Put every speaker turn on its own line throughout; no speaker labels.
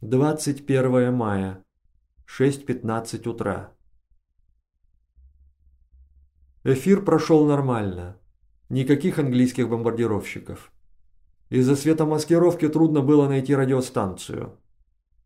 21 мая. 6.15 утра. Эфир прошел нормально. Никаких английских бомбардировщиков. Из-за светомаскировки трудно было найти радиостанцию.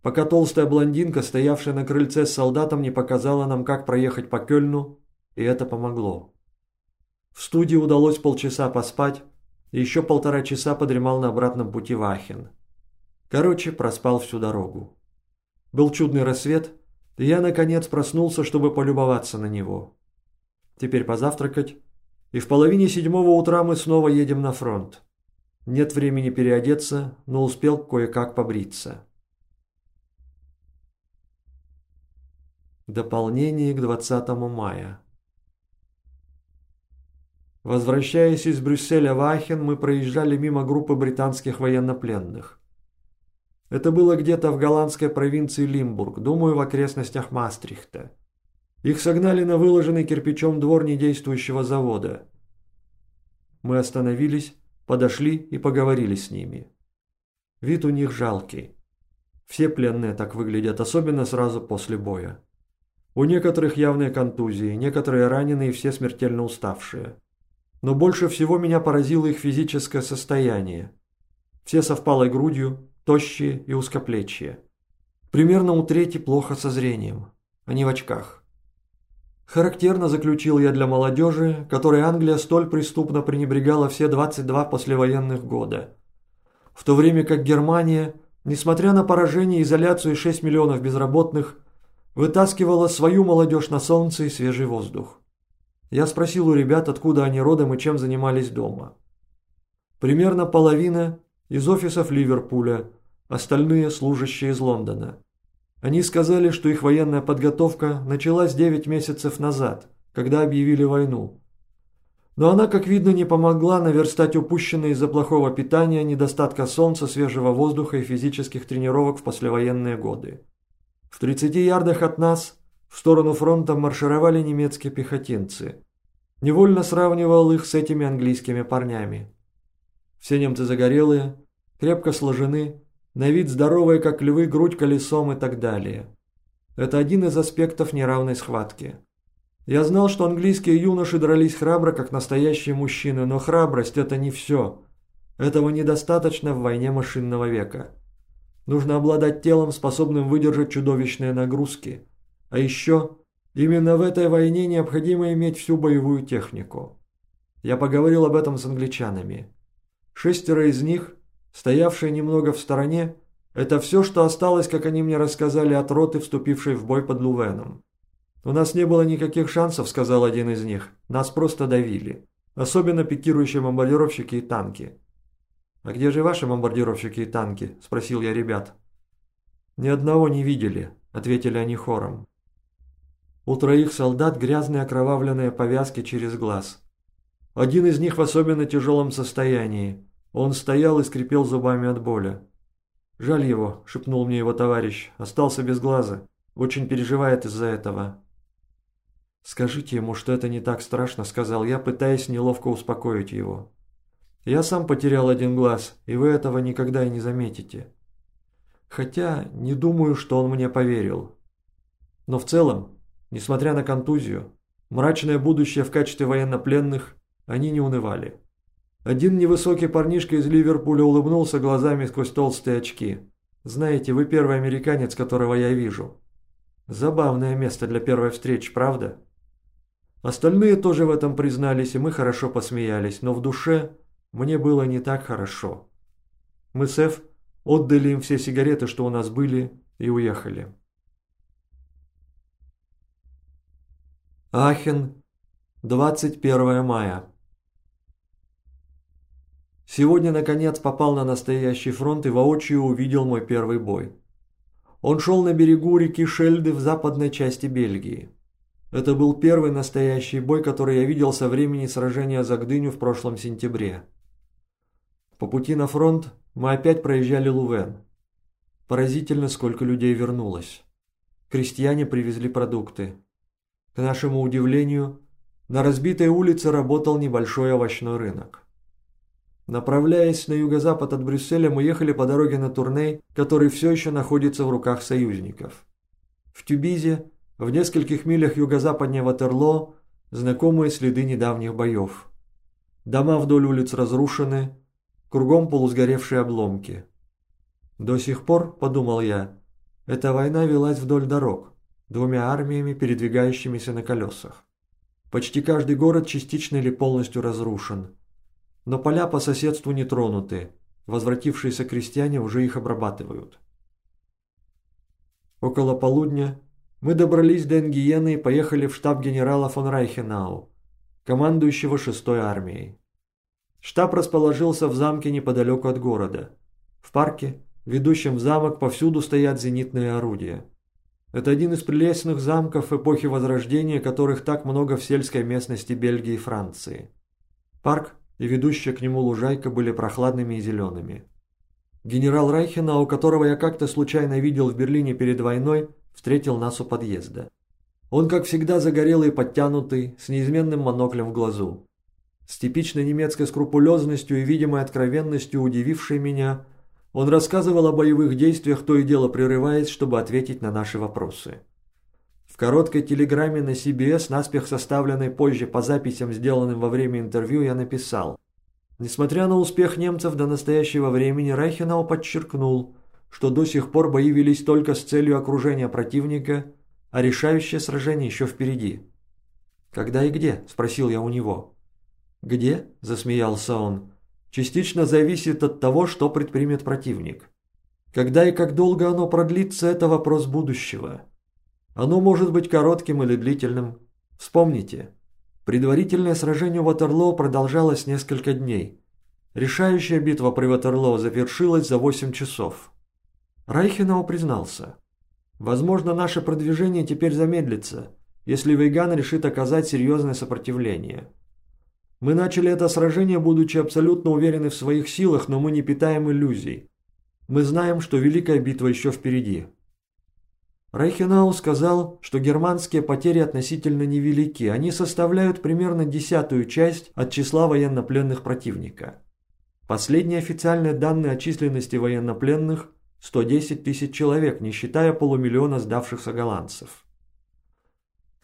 Пока толстая блондинка, стоявшая на крыльце с солдатом, не показала нам, как проехать по Кёльну, и это помогло. В студии удалось полчаса поспать, и еще полтора часа подремал на обратном пути в Ахен. Короче, проспал всю дорогу. Был чудный рассвет, и я, наконец, проснулся, чтобы полюбоваться на него. Теперь позавтракать, и в половине седьмого утра мы снова едем на фронт. Нет времени переодеться, но успел кое-как побриться. Дополнение к 20 мая. Возвращаясь из Брюсселя в Ахен, мы проезжали мимо группы британских военнопленных. Это было где-то в голландской провинции Лимбург, думаю, в окрестностях Мастрихта. Их согнали на выложенный кирпичом двор недействующего завода. Мы остановились, подошли и поговорили с ними. Вид у них жалкий. Все пленные так выглядят, особенно сразу после боя. У некоторых явные контузии, некоторые раненые и все смертельно уставшие. Но больше всего меня поразило их физическое состояние. Все со впалой грудью, тощие и узкоплечие. Примерно у трети плохо со зрением. Они в очках. Характерно заключил я для молодежи, которой Англия столь преступно пренебрегала все 22 послевоенных года. В то время как Германия, несмотря на поражение изоляцию и 6 миллионов безработных, вытаскивала свою молодежь на солнце и свежий воздух. Я спросил у ребят, откуда они родом и чем занимались дома. Примерно половина из офисов Ливерпуля, остальные служащие из Лондона. Они сказали, что их военная подготовка началась 9 месяцев назад, когда объявили войну. Но она, как видно, не помогла наверстать упущенное из-за плохого питания, недостатка солнца, свежего воздуха и физических тренировок в послевоенные годы. В 30 ярдах от нас в сторону фронта маршировали немецкие пехотинцы. Невольно сравнивал их с этими английскими парнями. Все немцы загорелые, крепко сложены, на вид здоровые, как львы, грудь колесом и так далее. Это один из аспектов неравной схватки. Я знал, что английские юноши дрались храбро, как настоящие мужчины, но храбрость – это не все. Этого недостаточно в войне машинного века. Нужно обладать телом, способным выдержать чудовищные нагрузки – а еще, именно в этой войне необходимо иметь всю боевую технику. Я поговорил об этом с англичанами. Шестеро из них, стоявшие немного в стороне, это все, что осталось, как они мне рассказали, от роты, вступившей в бой под Лувеном. «У нас не было никаких шансов», — сказал один из них. «Нас просто давили. Особенно пикирующие бомбардировщики и танки». «А где же ваши бомбардировщики и танки?» – спросил я ребят. «Ни одного не видели», – ответили они хором. У троих солдат грязные окровавленные повязки через глаз. Один из них в особенно тяжелом состоянии. Он стоял и скрипел зубами от боли. «Жаль его», – шепнул мне его товарищ. «Остался без глаза. Очень переживает из-за этого». «Скажите ему, что это не так страшно», – сказал я, пытаясь неловко успокоить его. «Я сам потерял один глаз, и вы этого никогда и не заметите. Хотя не думаю, что он мне поверил. Но в целом Несмотря на контузию, мрачное будущее в качестве военнопленных, они не унывали. Один невысокий парнишка из Ливерпуля улыбнулся глазами сквозь толстые очки. «Знаете, вы первый американец, которого я вижу». Забавное место для первой встречи, правда? Остальные тоже в этом признались, и мы хорошо посмеялись, но в душе мне было не так хорошо. Мы с Эф отдали им все сигареты, что у нас были, и уехали. Ахен, 21 мая. Сегодня, наконец, попал на настоящий фронт и воочию увидел мой первый бой. Он шел на берегу реки Шельды в западной части Бельгии. Это был первый настоящий бой, который я видел со времени сражения за Гдыню в прошлом сентябре. По пути на фронт мы опять проезжали Лувен. Поразительно, сколько людей вернулось. Крестьяне привезли продукты. К нашему удивлению, на разбитой улице работал небольшой овощной рынок. Направляясь на юго-запад от Брюсселя, мы ехали по дороге на Турней, который все еще находится в руках союзников. В Тюбизе, в нескольких милях юго-западнее Ватерлоо, знакомые следы недавних боев. Дома вдоль улиц разрушены, кругом полусгоревшие обломки. До сих пор, подумал я, эта война велась вдоль дорог, двумя армиями, передвигающимися на колесах. Почти каждый город частично или полностью разрушен. Но поля по соседству не тронуты, возвратившиеся крестьяне уже их обрабатывают. Около полудня мы добрались до Энгиены и поехали в штаб генерала фон Райхенау, командующего 6-й армией. Штаб расположился в замке неподалеку от города. В парке, ведущем в замок, повсюду стоят зенитные орудия. Это один из прелестных замков эпохи Возрождения, которых так много в сельской местности Бельгии и Франции. Парк и ведущая к нему лужайка были прохладными и зелеными. Генерал Райхена, у которого я как-то случайно видел в Берлине перед войной, встретил нас у подъезда. Он, как всегда, загорелый и подтянутый, с неизменным моноклем в глазу. С типичной немецкой скрупулезностью и видимой откровенностью, удивившей меня, он рассказывал о боевых действиях, то и дело прерываясь, чтобы ответить на наши вопросы. В короткой телеграмме на CBS, наспех составленной позже по записям, сделанным во время интервью, я написал Несмотря на успех немцев до настоящего времени, Райхенау подчеркнул, что до сих пор бои велись только с целью окружения противника, а решающее сражение еще впереди. «Когда и где?» – спросил я у него. «Где?» – засмеялся он частично зависит от того, что предпримет противник. Когда и как долго оно продлится – это вопрос будущего. Оно может быть коротким или длительным. Вспомните, предварительное сражение у Ватерлоо продолжалось несколько дней. Решающая битва при Ватерлоо завершилась за 8 часов. Райхенау признался. Возможно, наше продвижение теперь замедлится, если Вейган решит оказать серьезное сопротивление. Мы начали это сражение, будучи абсолютно уверены в своих силах, но мы не питаем иллюзий. Мы знаем, что Великая битва еще впереди. Райхенау сказал, что германские потери относительно невелики, они составляют примерно десятую часть от числа военнопленных противника. Последние официальные данные о численности военнопленных – 110 тысяч человек, не считая полумиллиона сдавшихся голландцев.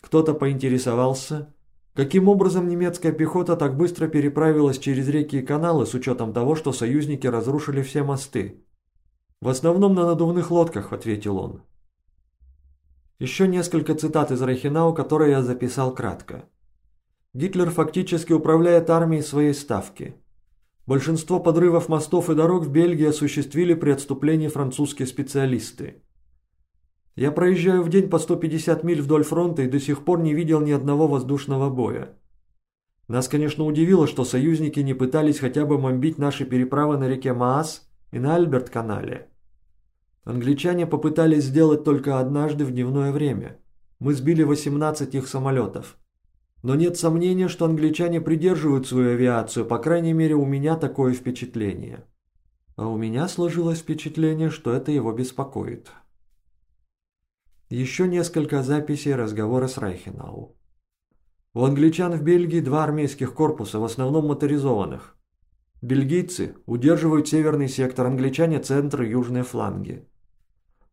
Кто-то поинтересовался, Каким образом немецкая пехота так быстро переправилась через реки и каналы с учетом того, что союзники разрушили все мосты? В основном на надувных лодках, ответил он. Еще несколько цитат из Рейхенау, которые я записал кратко. Гитлер фактически управляет армией своей ставки. Большинство подрывов мостов и дорог в Бельгии осуществили при отступлении французские специалисты. Я проезжаю в день по 150 миль вдоль фронта и до сих пор не видел ни одного воздушного боя. Нас, конечно, удивило, что союзники не пытались хотя бы бомбить наши переправы на реке Маас и на Альберт-канале. Англичане попытались сделать только однажды в дневное время. Мы сбили 18 их самолетов. Но нет сомнения, что англичане придерживают свою авиацию, по крайней мере у меня такое впечатление. А у меня сложилось впечатление, что это его беспокоит. Еще несколько записей разговора с Райхенау. У англичан в Бельгии два армейских корпуса, в основном моторизованных. Бельгийцы удерживают северный сектор, англичане – центр и южные фланги.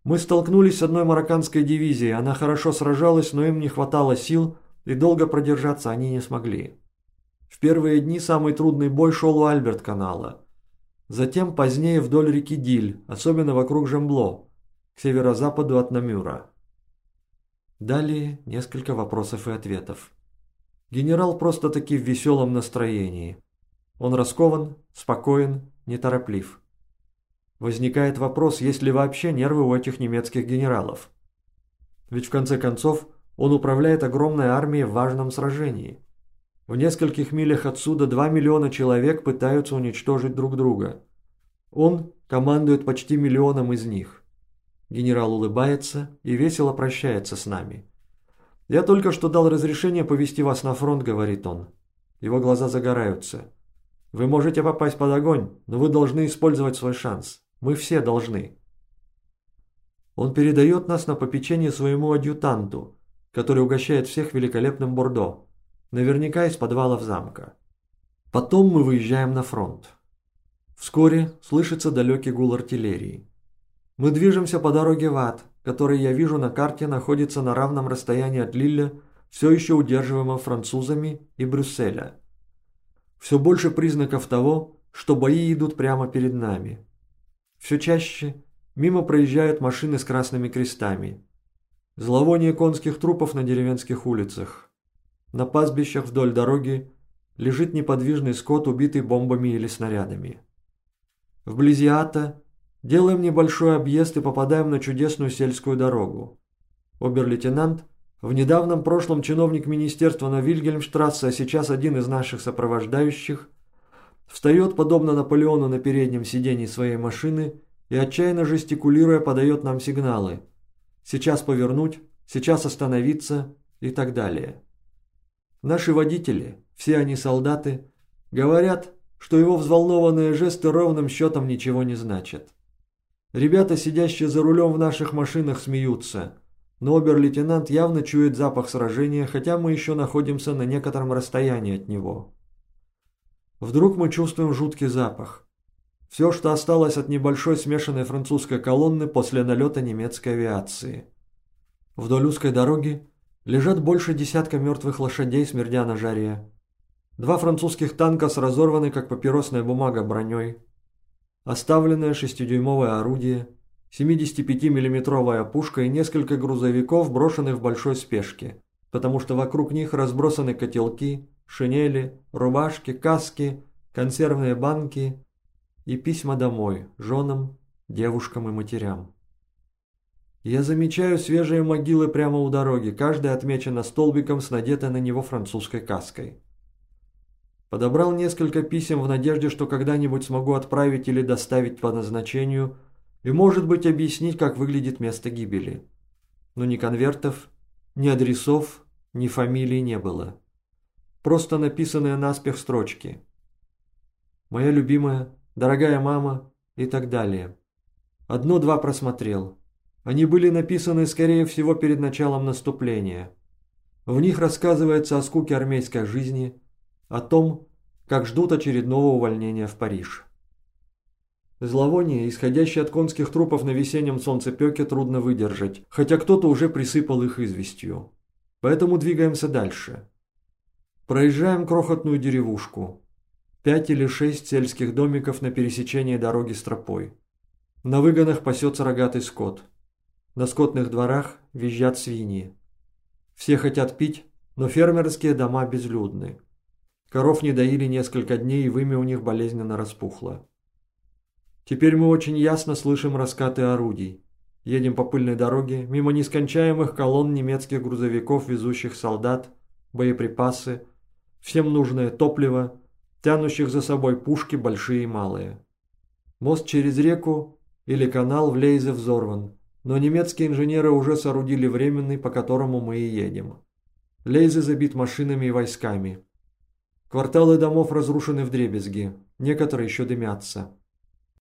Мы столкнулись с одной марокканской дивизией, она хорошо сражалась, но им не хватало сил, и долго продержаться они не смогли. В первые дни самый трудный бой шел у Альберт-канала. Затем позднее вдоль реки Диль, особенно вокруг Жембло, к северо-западу от Намюра. Далее несколько вопросов и ответов. Генерал просто-таки в веселом настроении. Он раскован, спокоен, нетороплив. Возникает вопрос, есть ли вообще нервы у этих немецких генералов. Ведь в конце концов он управляет огромной армией в важном сражении. В нескольких милях отсюда 2 миллиона человек пытаются уничтожить друг друга. Он командует почти миллионом из них. Генерал улыбается и весело прощается с нами. «Я только что дал разрешение повести вас на фронт», — говорит он. Его глаза загораются. «Вы можете попасть под огонь, но вы должны использовать свой шанс. Мы все должны». Он передает нас на попечение своему адъютанту, который угощает всех великолепным бордо, наверняка из подвалов замка. Потом мы выезжаем на фронт. Вскоре слышится далекий гул артиллерии. Мы движемся по дороге в ад, который я вижу на карте находится на равном расстоянии от Лилля, все еще удерживаемого французами и Брюсселя. Все больше признаков того, что бои идут прямо перед нами. Все чаще мимо проезжают машины с красными крестами. Зловоние конских трупов на деревенских улицах. На пастбищах вдоль дороги лежит неподвижный скот, убитый бомбами или снарядами. Вблизи Ата делаем небольшой объезд и попадаем на чудесную сельскую дорогу. Обер-лейтенант, в недавнем прошлом чиновник министерства на Вильгельмштрассе, а сейчас один из наших сопровождающих, встает, подобно Наполеону на переднем сидении своей машины и, отчаянно жестикулируя, подает нам сигналы. Сейчас повернуть, сейчас остановиться и так далее. Наши водители, все они солдаты, говорят, что его взволнованные жесты ровным счетом ничего не значат. Ребята, сидящие за рулем в наших машинах, смеются, но обер-лейтенант явно чует запах сражения, хотя мы еще находимся на некотором расстоянии от него. Вдруг мы чувствуем жуткий запах. Все, что осталось от небольшой смешанной французской колонны после налета немецкой авиации. Вдоль узкой дороги Лежат больше десятка мертвых лошадей, смердя на жаре. Два французских танка с разорванной, как папиросная бумага, броней. Оставленное шестидюймовое орудие, 75-миллиметровая пушка и несколько грузовиков, брошенных в большой спешке, потому что вокруг них разбросаны котелки, шинели, рубашки, каски, консервные банки и письма домой, женам, девушкам и матерям. Я замечаю свежие могилы прямо у дороги, каждая отмечена столбиком с надетой на него французской каской. Подобрал несколько писем в надежде, что когда-нибудь смогу отправить или доставить по назначению и, может быть, объяснить, как выглядит место гибели. Но ни конвертов, ни адресов, ни фамилий не было. Просто написанные наспех строчки. «Моя любимая», «Дорогая мама» и так далее. Одно-два просмотрел. Они были написаны, скорее всего, перед началом наступления. В них рассказывается о скуке армейской жизни, о том, как ждут очередного увольнения в Париж. Зловоние, исходящее от конских трупов на весеннем солнцепеке, трудно выдержать, хотя кто-то уже присыпал их известью. Поэтому двигаемся дальше. Проезжаем крохотную деревушку. Пять или шесть сельских домиков на пересечении дороги с тропой. На выгонах пасется рогатый скот – на скотных дворах визжат свиньи. Все хотят пить, но фермерские дома безлюдны. Коров не доили несколько дней, и вымя у них болезненно распухло. Теперь мы очень ясно слышим раскаты орудий. Едем по пыльной дороге, мимо нескончаемых колонн немецких грузовиков, везущих солдат, боеприпасы, всем нужное топливо, тянущих за собой пушки большие и малые. Мост через реку или канал в Лейзе взорван, но немецкие инженеры уже соорудили временный, по которому мы и едем. Лейзе забит машинами и войсками. Кварталы домов разрушены в дребезги, некоторые еще дымятся.